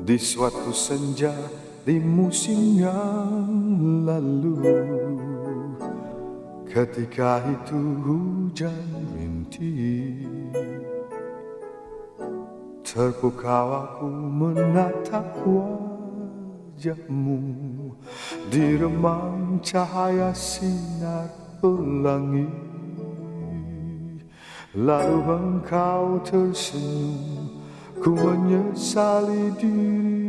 Di suatu senja di musim yang lalu. Ketika itu hujan rintik Terpukau aku menatap wajahmu. Di remang cahaya sinar pelangi Lalu engkau tersenyum Ku menyesali diri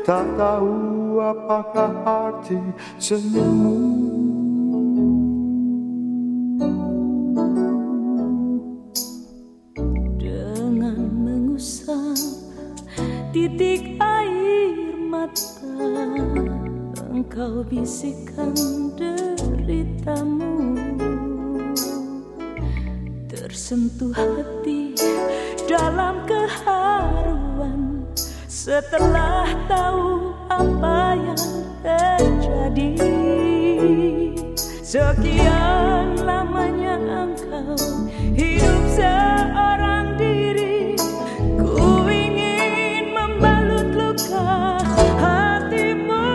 Tak tahu apakah arti senyummu. Dengan mengusap titik air mata Engkau bisikkan deritamu. Tersentuh hati dalam keharuan Setelah tahu apa yang terjadi Sekian lamanya engkau hidup seorang diri. Ku ingin membalut luka hatimu.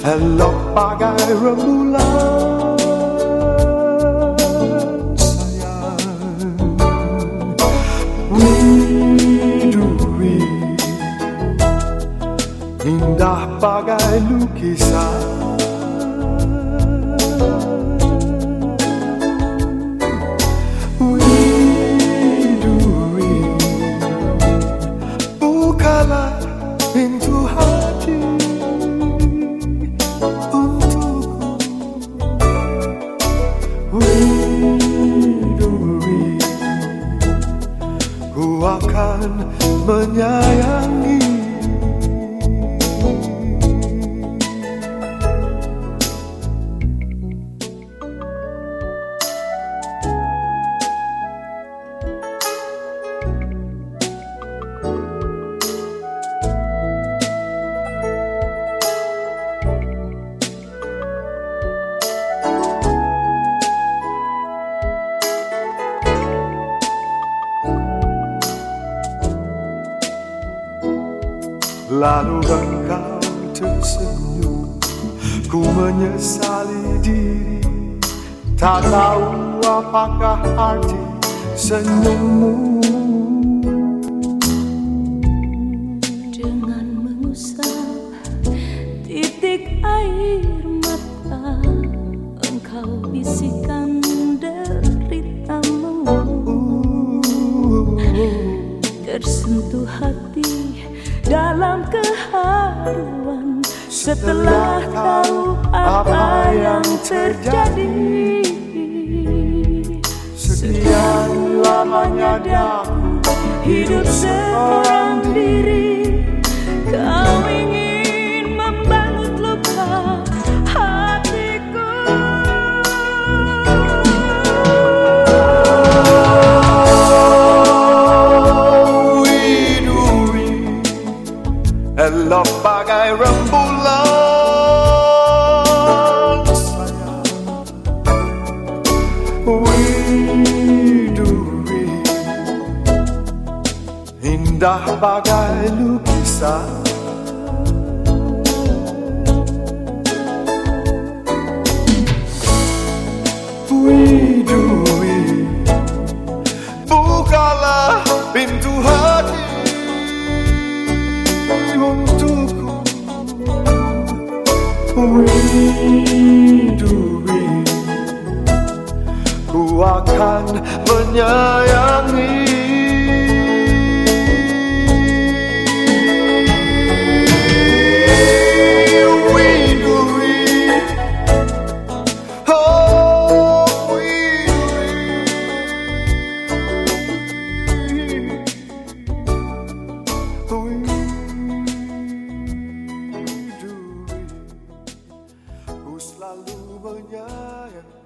Elok bagai rembulan Indah bagai lukisan Bukalah pintu hati untukku. Ku akan menyayangi Lalu engkau tersenyum. Ku menyesali diri. Tak tahu apakah arti senyummu. Dengan mengusap titik air mata Engkau bisikan Setelah tahu apa yang terjadi Sekian lamanya daku Hidup seorang diri Elok bagai rembulan sayang Widuri Indah bagai akan menyayangi. Selalu menyayangi